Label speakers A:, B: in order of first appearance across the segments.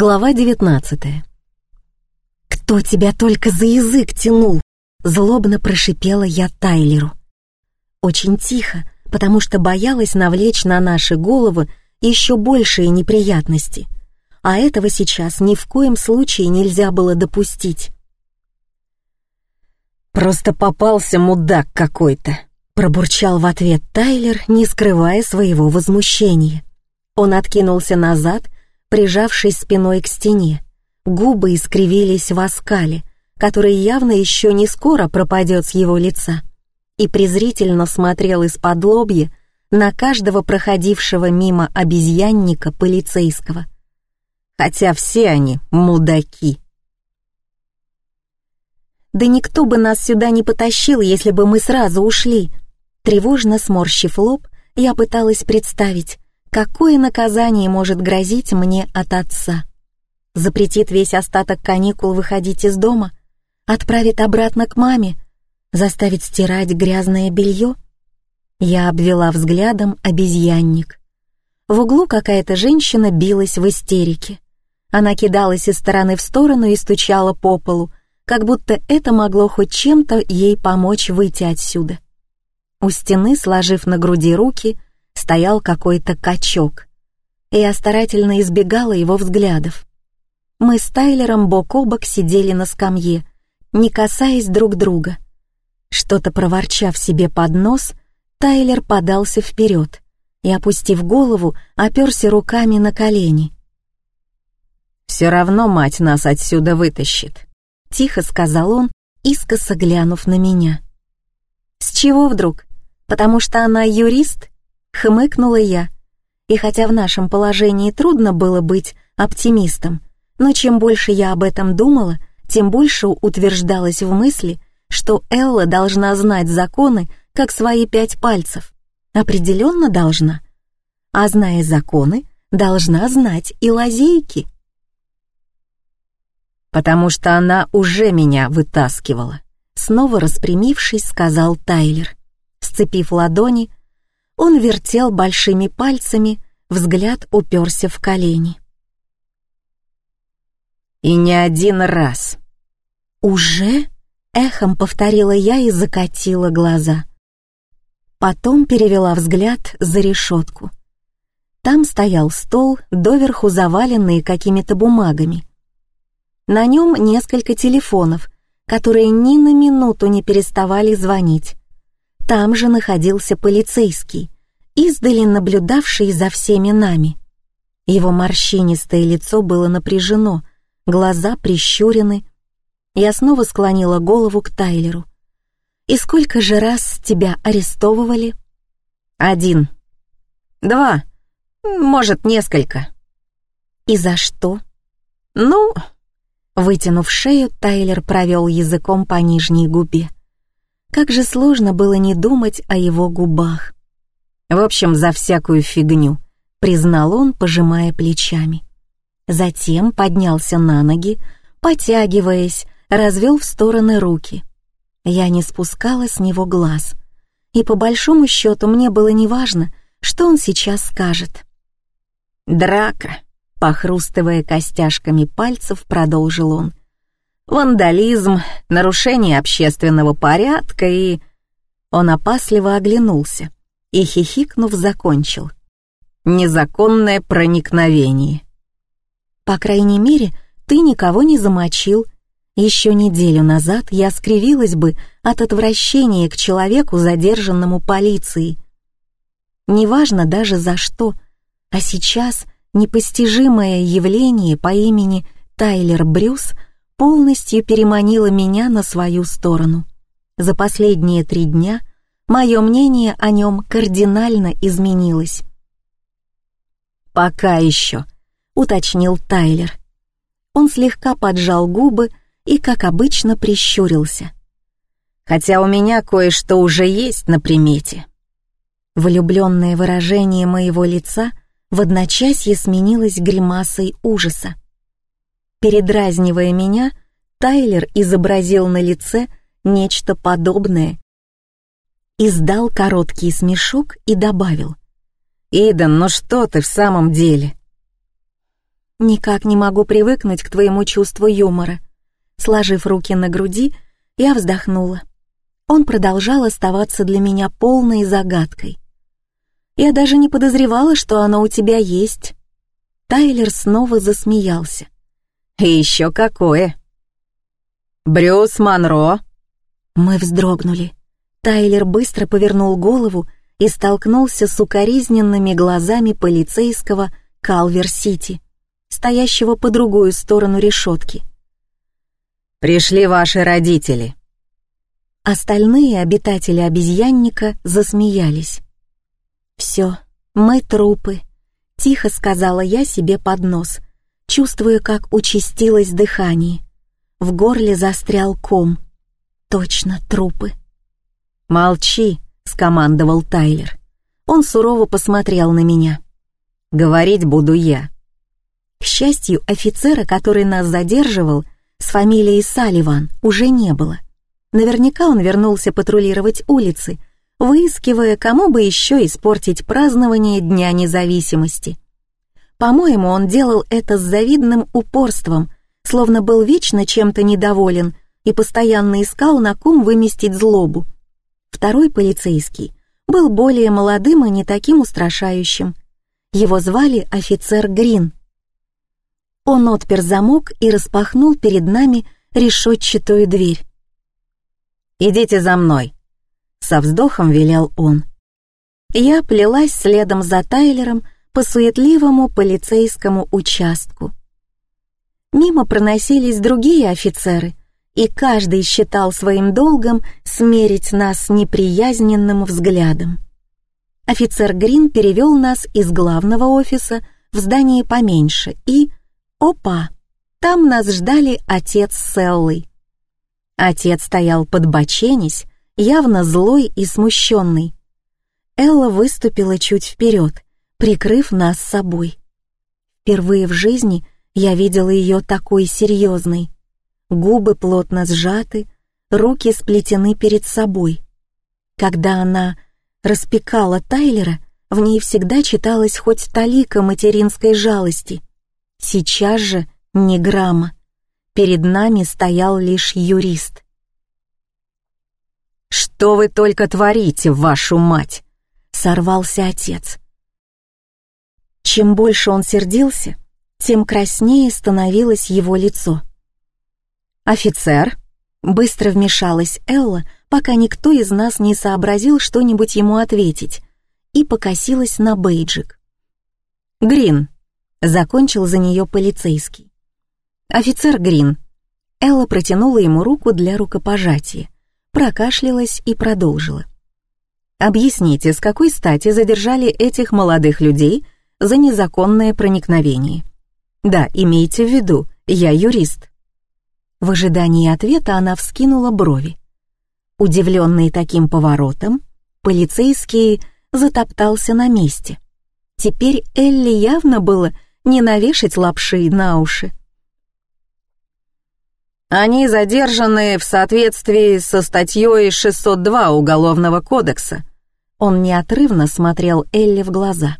A: Глава 19 «Кто тебя только за язык тянул?» Злобно прошипела я Тайлеру. Очень тихо, потому что боялась навлечь на наши головы еще большие неприятности. А этого сейчас ни в коем случае нельзя было допустить.
B: «Просто попался мудак какой-то», — пробурчал в ответ Тайлер, не скрывая своего возмущения.
A: Он откинулся назад прижавшись спиной к стене. Губы искривились в оскале, который явно еще не скоро пропадет с его лица, и презрительно смотрел из-под лобья на каждого проходившего мимо обезьянника полицейского. Хотя все они мудаки. «Да никто бы нас сюда не потащил, если бы мы сразу ушли!» Тревожно сморщив лоб, я пыталась представить, Какое наказание может грозить мне от отца? Запретит весь остаток каникул выходить из дома? Отправит обратно к маме? Заставит стирать грязное белье? Я обвела взглядом обезьянник. В углу какая-то женщина билась в истерике. Она кидалась из стороны в сторону и стучала по полу, как будто это могло хоть чем-то ей помочь выйти отсюда. У стены, сложив на груди руки, стоял какой-то качок, я старательно избегала его взглядов. Мы с Тайлером бок о бок сидели на скамье, не касаясь друг друга. Что-то проворчав себе под нос, Тайлер подался вперед и, опустив голову, оперся руками на колени.
B: «Все равно мать нас отсюда вытащит», — тихо сказал он, искоса глянув на меня.
A: «С чего вдруг? Потому что она юрист?» Хмыкнула я. И хотя в нашем положении трудно было быть оптимистом, но чем больше я об этом думала, тем больше утверждалась в мысли, что Элла должна знать законы, как свои пять пальцев. Определенно должна. А зная законы, должна знать и лазейки.
B: «Потому что она уже меня вытаскивала», — снова распрямившись, сказал Тайлер.
A: Сцепив ладони, он вертел большими пальцами, взгляд уперся в колени.
B: «И не один раз».
A: «Уже?» — эхом повторила я и закатила глаза. Потом перевела взгляд за решетку. Там стоял стол, доверху заваленный какими-то бумагами. На нем несколько телефонов, которые ни на минуту не переставали звонить. Там же находился полицейский, издали наблюдавший за всеми нами. Его морщинистое лицо было напряжено, глаза прищурены. Я снова склонила голову к Тайлеру. «И сколько же раз тебя арестовывали?»
B: «Один. Два. Может, несколько».
A: «И за что?»
B: «Ну...»
A: Вытянув шею, Тайлер провел языком по нижней губе. Как же сложно было не думать о его губах.
B: В общем, за всякую фигню, признал он, пожимая плечами.
A: Затем поднялся на ноги, потягиваясь, развел в стороны руки. Я не спускала с него глаз, и по большому счету мне было неважно, что он сейчас скажет.
B: «Драка», — похрустывая костяшками пальцев, продолжил он вандализм, нарушение общественного порядка и... Он опасливо оглянулся и, хихикнув, закончил. Незаконное проникновение.
A: По крайней мере, ты никого не замочил. Еще неделю назад я скривилась бы от отвращения к человеку, задержанному полицией. Неважно даже за что, а сейчас непостижимое явление по имени Тайлер Брюс — полностью переманила меня на свою сторону. За последние три дня мое мнение о нем кардинально изменилось.
B: «Пока еще», — уточнил Тайлер.
A: Он слегка поджал губы и, как обычно, прищурился.
B: «Хотя у меня кое-что уже есть на примете».
A: Влюбленное выражение моего лица в одночасье сменилось гримасой ужаса. Передразнивая меня, Тайлер изобразил на лице нечто подобное. Издал короткий смешок и добавил.
B: «Идан, ну что ты в самом деле?»
A: Никак не могу привыкнуть к твоему чувству юмора. Сложив руки на груди, я вздохнула. Он продолжал оставаться для меня полной загадкой. Я даже не подозревала, что оно у тебя есть. Тайлер снова засмеялся.
B: И еще какое. Брюс Монро.
A: Мы вздрогнули. Тайлер быстро повернул голову и столкнулся с укоризненными глазами полицейского Калвер-Сити, стоящего по другую сторону решетки.
B: «Пришли ваши родители».
A: Остальные обитатели обезьянника засмеялись. «Все, мы трупы», — тихо сказала я себе под нос, чувствуя, как участилось дыхание. В горле застрял ком. Точно трупы.
B: «Молчи», — скомандовал Тайлер. Он сурово посмотрел на меня. «Говорить буду я».
A: К счастью, офицера, который нас задерживал, с фамилией Салливан, уже не было. Наверняка он вернулся патрулировать улицы, выискивая, кому бы еще испортить празднование Дня независимости. По-моему, он делал это с завидным упорством, словно был вечно чем-то недоволен и постоянно искал, на ком выместить злобу. Второй полицейский был более молодым и не таким устрашающим. Его звали офицер Грин. Он отпер замок и распахнул перед нами решетчатую дверь.
B: «Идите за мной», — со вздохом велел он.
A: Я плелась следом за Тайлером по суетливому полицейскому участку. Мимо проносились другие офицеры, и каждый считал своим долгом смерить нас неприязненным взглядом. Офицер Грин перевел нас из главного офиса в здание поменьше, и... Опа! Там нас ждали отец с Эллой. Отец стоял под боченись, явно злой и смущенный. Элла выступила чуть вперед, прикрыв нас собой. Впервые в жизни я видела ее такой серьезной губы плотно сжаты, руки сплетены перед собой. Когда она распекала Тайлера, в ней всегда читалась хоть талика материнской жалости. Сейчас же ни грамма. Перед нами стоял лишь юрист.
B: «Что вы только творите, вашу мать?» — сорвался отец.
A: Чем больше он сердился, тем краснее становилось его лицо. «Офицер!» — быстро вмешалась Элла, пока никто из нас не сообразил что-нибудь ему ответить, и покосилась на бейджик.
B: «Грин!» — закончил за нее полицейский.
A: «Офицер Грин!» Элла протянула ему руку для рукопожатия, прокашлялась и продолжила.
B: «Объясните, с какой стати задержали этих молодых людей за незаконное проникновение? Да, имейте в виду, я юрист».
A: В ожидании ответа она вскинула брови. Удивленный таким поворотом, полицейский затоптался на месте. Теперь Элли явно было не навешать лапши на уши.
B: Они задержаны в соответствии со статьей 602 Уголовного кодекса.
A: Он неотрывно смотрел Элли в глаза.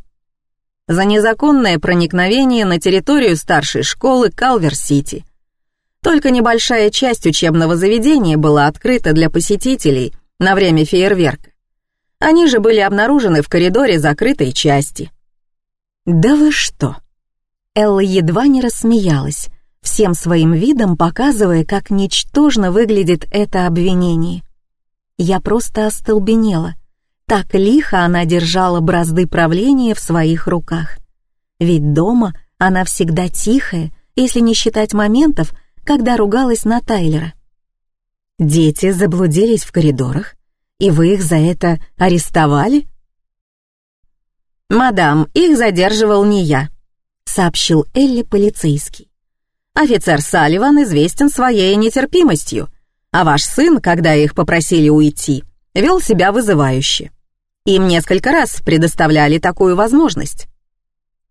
B: За незаконное проникновение на территорию старшей школы Калвер-Сити только небольшая часть учебного заведения была открыта для посетителей на время фейерверка. Они же были обнаружены в коридоре закрытой части.
A: «Да вы что?» Элла едва не рассмеялась, всем своим видом показывая, как ничтожно выглядит это обвинение. Я просто остолбенела. Так лихо она держала бразды правления в своих руках. Ведь дома она всегда тихая, если не считать моментов, когда ругалась на Тайлера. «Дети заблудились в коридорах, и вы их за это арестовали?»
B: «Мадам, их задерживал не я», — сообщил Элли полицейский. «Офицер Салливан известен своей нетерпимостью, а ваш сын, когда их попросили уйти, вел себя вызывающе. Им несколько раз предоставляли такую возможность».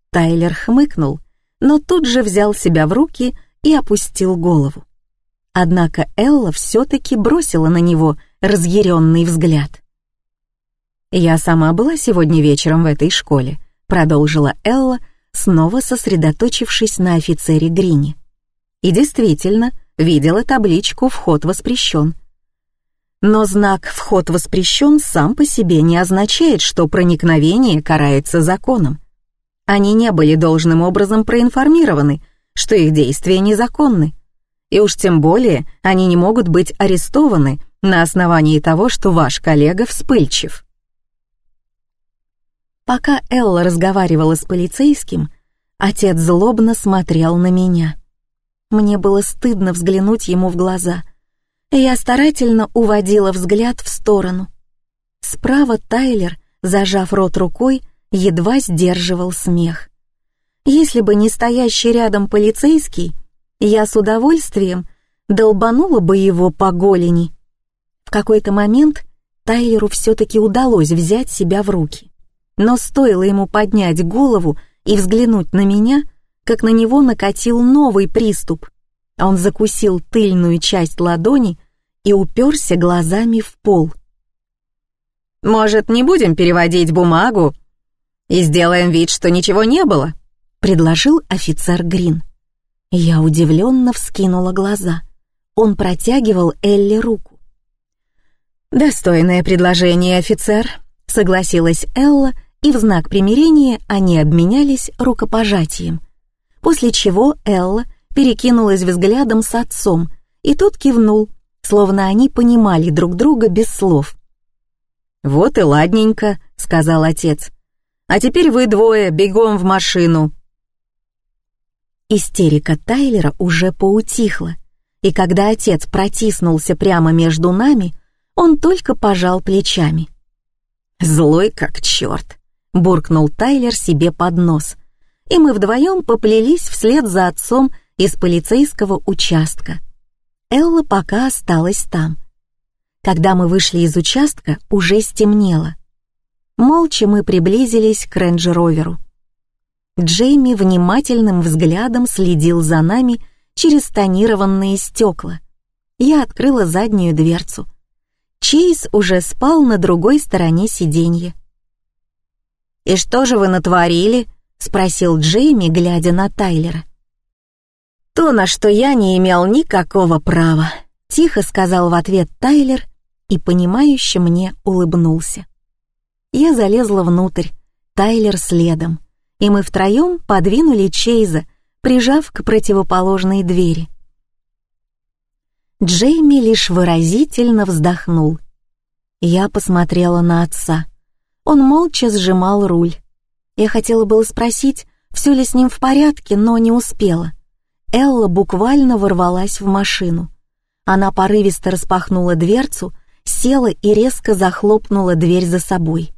A: Тайлер хмыкнул, но тут же взял себя в руки и опустил голову. Однако Элла все-таки бросила на него разъяренный взгляд.
B: «Я сама была сегодня вечером в этой школе», — продолжила Элла,
A: снова сосредоточившись на офицере Грине. И действительно, видела табличку «Вход воспрещен». Но знак «Вход воспрещен» сам по себе не означает, что проникновение карается законом. Они не были должным образом проинформированы, что их действия незаконны. И уж тем более они не могут быть арестованы на основании того, что ваш коллега вспыльчив. Пока Элла разговаривала с полицейским, отец злобно смотрел на меня. Мне было стыдно взглянуть ему в глаза, я старательно уводила взгляд в сторону. Справа Тайлер, зажав рот рукой, едва сдерживал смех. Если бы не стоящий рядом полицейский, я с удовольствием долбанула бы его по голени. В какой-то момент Тайлеру все-таки удалось взять себя в руки. Но стоило ему поднять голову и взглянуть на меня, как на него накатил новый приступ. Он закусил тыльную часть ладони и уперся глазами в пол.
B: «Может, не будем переводить бумагу и сделаем вид, что ничего не было?»
A: — предложил офицер Грин. Я удивленно вскинула глаза. Он протягивал Элли руку.
B: «Достойное предложение, офицер», — согласилась Элла и в знак примирения они обменялись рукопожатием. После чего Элла перекинулась взглядом с отцом, и тот кивнул, словно они понимали друг друга без слов.
A: «Вот и ладненько», — сказал отец. «А теперь вы двое бегом в машину». Истерика Тайлера уже поутихла, и когда отец протиснулся прямо между нами, он только пожал плечами.
B: «Злой как черт», — буркнул Тайлер себе под нос, и мы вдвоем поплелись вслед за отцом из полицейского участка.
A: Элла пока осталась там. Когда мы вышли из участка, уже стемнело. Молча мы приблизились к рейндж-роверу. Джейми внимательным взглядом следил за нами через тонированные стекла. Я открыла заднюю дверцу. Чейз уже спал на другой стороне сиденья.
B: «И что же вы натворили?» — спросил Джейми, глядя на Тайлера.
A: «То, на что я не имел никакого права», — тихо сказал в ответ Тайлер и, понимающе мне улыбнулся. Я залезла внутрь, Тайлер следом, и мы втроем подвинули Чейза, прижав к противоположной двери. Джейми лишь выразительно вздохнул. Я посмотрела на отца. Он молча сжимал руль. Я хотела было спросить, все ли с ним в порядке, но не успела. Элла буквально ворвалась в машину. Она порывисто распахнула дверцу, села и резко захлопнула дверь за собой.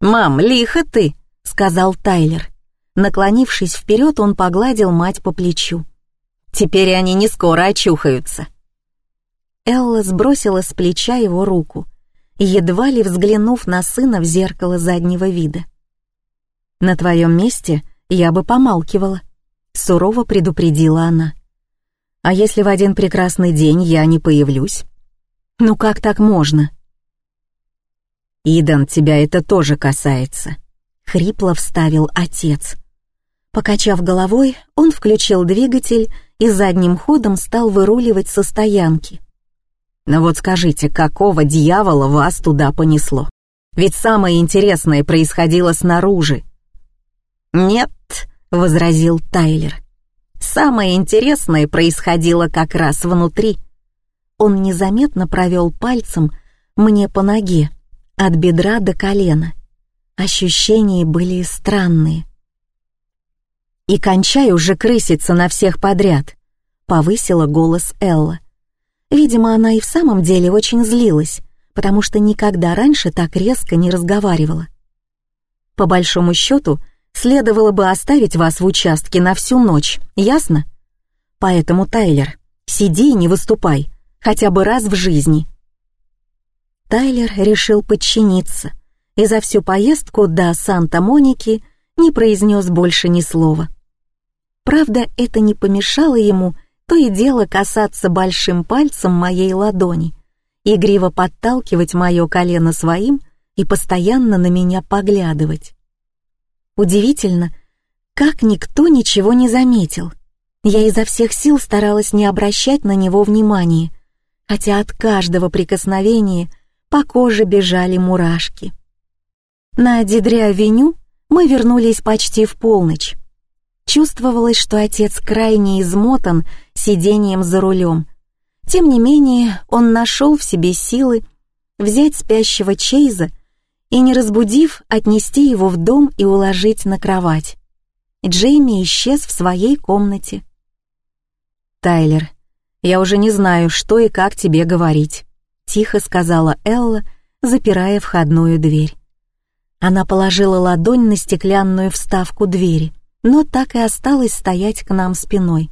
B: «Мам, лихо ты!» — сказал Тайлер.
A: Наклонившись вперед, он погладил мать по плечу.
B: «Теперь они не скоро очухаются».
A: Элла сбросила с плеча его руку едва ли взглянув на сына в зеркало заднего вида. «На твоем месте я бы помалкивала», — сурово предупредила она. «А если в один прекрасный день я не появлюсь? Ну как так можно?»
B: «Идан, тебя это тоже касается», —
A: хрипло вставил отец. Покачав головой, он включил двигатель и задним ходом стал выруливать со стоянки.
B: Но вот скажите, какого дьявола вас туда понесло? Ведь самое интересное происходило снаружи.
A: «Нет», — возразил Тайлер. «Самое интересное происходило как раз внутри». Он незаметно провел пальцем мне по ноге, от бедра до колена. Ощущения были странные.
B: «И кончай уже крыситься на всех подряд», — повысила голос Элла.
A: Видимо, она и в самом деле очень злилась, потому что никогда раньше так резко не разговаривала. По большому счету, следовало бы оставить вас в участке на всю ночь, ясно? Поэтому, Тайлер, сиди и не выступай, хотя бы раз в жизни. Тайлер решил подчиниться и за всю поездку до Санта-Моники не произнес больше ни слова. Правда, это не помешало ему то и дело касаться большим пальцем моей ладони, игриво подталкивать мое колено своим и постоянно на меня поглядывать. Удивительно, как никто ничего не заметил. Я изо всех сил старалась не обращать на него внимания, хотя от каждого прикосновения по коже бежали мурашки. На Дидре-авеню мы вернулись почти в полночь. Чувствовалось, что отец крайне измотан сидением за рулем. Тем не менее, он нашел в себе силы взять спящего Чейза и, не разбудив, отнести его в дом и уложить на кровать. Джейми исчез в своей комнате.
B: «Тайлер, я уже не знаю, что и как тебе говорить», — тихо сказала Элла, запирая входную дверь. Она положила ладонь на стеклянную вставку двери, но так и осталась стоять к нам спиной.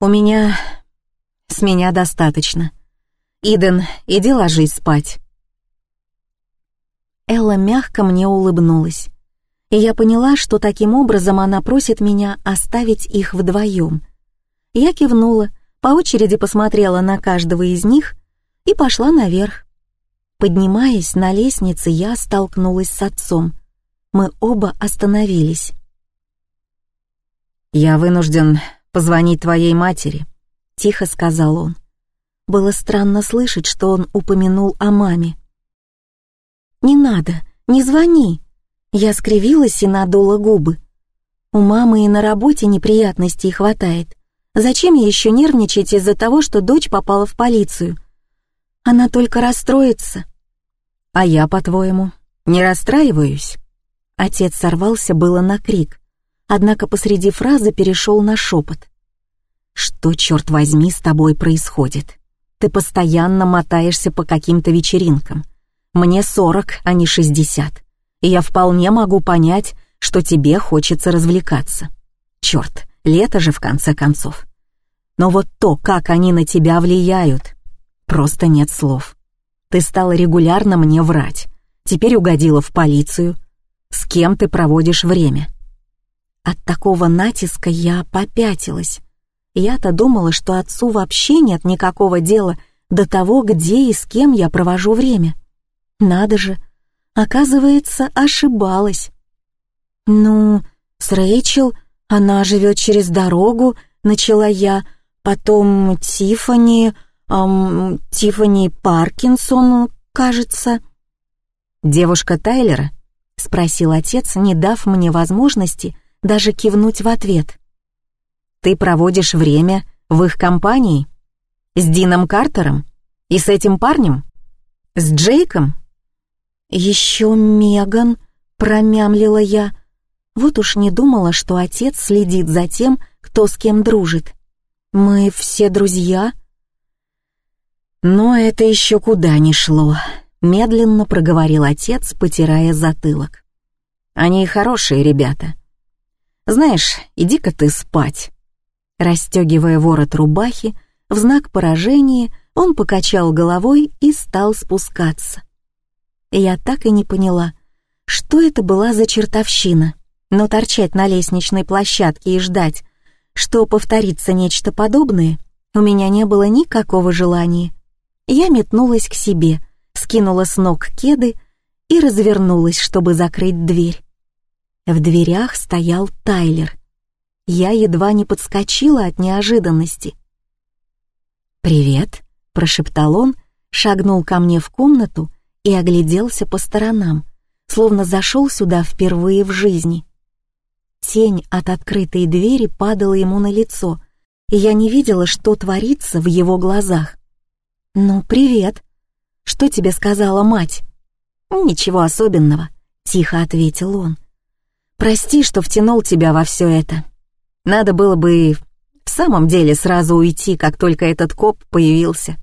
B: «У меня... с меня достаточно. Иден, иди ложись спать».
A: Элла мягко мне улыбнулась и я поняла, что таким образом она просит меня оставить их вдвоем. Я кивнула, по очереди посмотрела на каждого из них и пошла наверх. Поднимаясь на лестнице, я столкнулась с отцом. Мы оба остановились.
B: «Я вынужден позвонить твоей матери», — тихо сказал он.
A: Было странно слышать, что он упомянул о маме. «Не надо, не звони», я скривилась и надула губы. У мамы и на работе неприятностей хватает. Зачем ей еще нервничать из-за того, что дочь попала в полицию? Она только расстроится.
B: А я, по-твоему, не расстраиваюсь?
A: Отец сорвался было на крик, однако посреди фразы перешел на шепот.
B: Что, черт возьми, с тобой происходит? Ты постоянно мотаешься по каким-то вечеринкам. Мне сорок, а не шестьдесят и я вполне могу понять, что тебе хочется развлекаться. Черт, лето же в конце концов. Но вот то, как они на тебя влияют, просто нет слов. Ты стала регулярно мне врать, теперь угодила в полицию. С кем ты проводишь время?
A: От такого натиска я попятилась. Я-то думала, что отцу вообще нет никакого дела до того, где и с кем я провожу время. Надо же, Оказывается, ошибалась. «Ну, с Рэйчел, она живет через дорогу», — начала я. «Потом Тифани, эм, Тифани Паркинсон, кажется».
B: «Девушка Тайлера?» — спросил отец, не дав мне возможности даже кивнуть в ответ. «Ты проводишь время в их компании? С Дином Картером? И с этим парнем? С Джейком?»
A: «Еще Меган», — промямлила я. Вот уж не думала, что отец следит за тем, кто с кем дружит. «Мы все друзья?»
B: «Но это еще куда ни шло», — медленно проговорил отец, потирая затылок. «Они хорошие ребята. Знаешь, иди-ка ты спать». Растегивая ворот рубахи, в знак поражения он покачал головой и стал спускаться.
A: Я так и не поняла, что это была за чертовщина, но торчать на лестничной площадке и ждать, что повторится нечто подобное, у меня не было никакого желания. Я метнулась к себе, скинула с ног кеды и развернулась, чтобы закрыть дверь. В дверях стоял Тайлер. Я едва не подскочила от неожиданности. «Привет», — прошептал он, шагнул ко мне в комнату и огляделся по сторонам, словно зашел сюда впервые в жизни. Тень от открытой двери падала ему на лицо, и я не видела, что творится в его глазах. «Ну, привет. Что тебе сказала мать?» «Ничего особенного», — тихо ответил он. «Прости, что втянул тебя во все это. Надо было бы в самом деле сразу уйти, как только этот коп появился».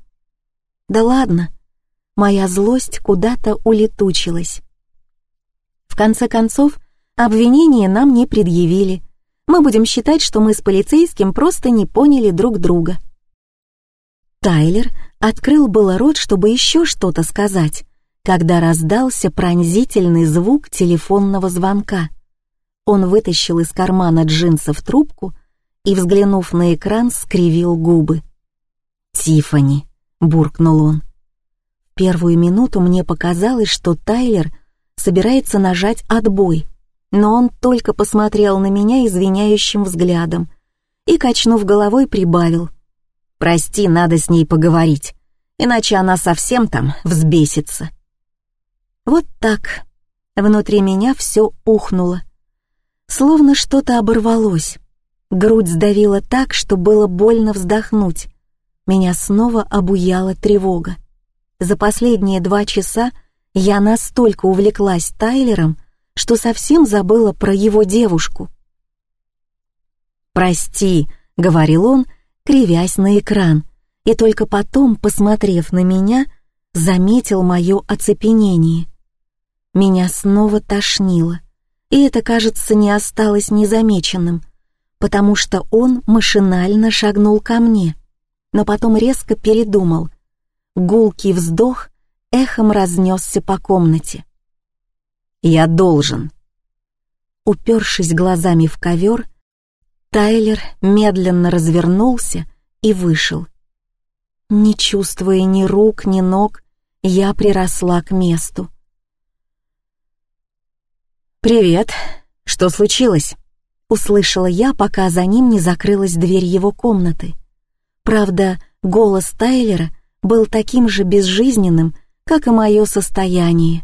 A: «Да ладно, моя злость куда-то улетучилась. В конце концов, обвинения нам не предъявили. Мы будем считать, что мы с полицейским просто не поняли друг друга. Тайлер открыл было рот, чтобы еще что-то сказать, когда раздался пронзительный звук телефонного звонка. Он вытащил из кармана джинсов трубку и, взглянув на экран, скривил губы. «Тиффани», — буркнул он, — Первую минуту мне показалось, что Тайлер собирается нажать отбой, но он только посмотрел на меня извиняющим взглядом и, качнув головой, прибавил. «Прости, надо с ней поговорить, иначе она совсем там взбесится». Вот так. Внутри меня все ухнуло. Словно что-то оборвалось. Грудь сдавила так, что было больно вздохнуть. Меня снова обуяла тревога. За последние два часа я настолько увлеклась Тайлером, что совсем забыла про его девушку. «Прости», — говорил он, кривясь на экран, и только потом, посмотрев на меня, заметил мое оцепенение. Меня снова тошнило, и это, кажется, не осталось незамеченным, потому что он машинально шагнул ко мне, но потом резко передумал. Гулкий вздох эхом разнесся по комнате. «Я должен». Упершись глазами в ковер, Тайлер медленно развернулся и вышел. Не чувствуя ни рук, ни ног, я приросла к месту. «Привет. Что случилось?» — услышала я, пока за ним не закрылась дверь его комнаты. Правда, голос Тайлера был таким же безжизненным, как и мое состояние.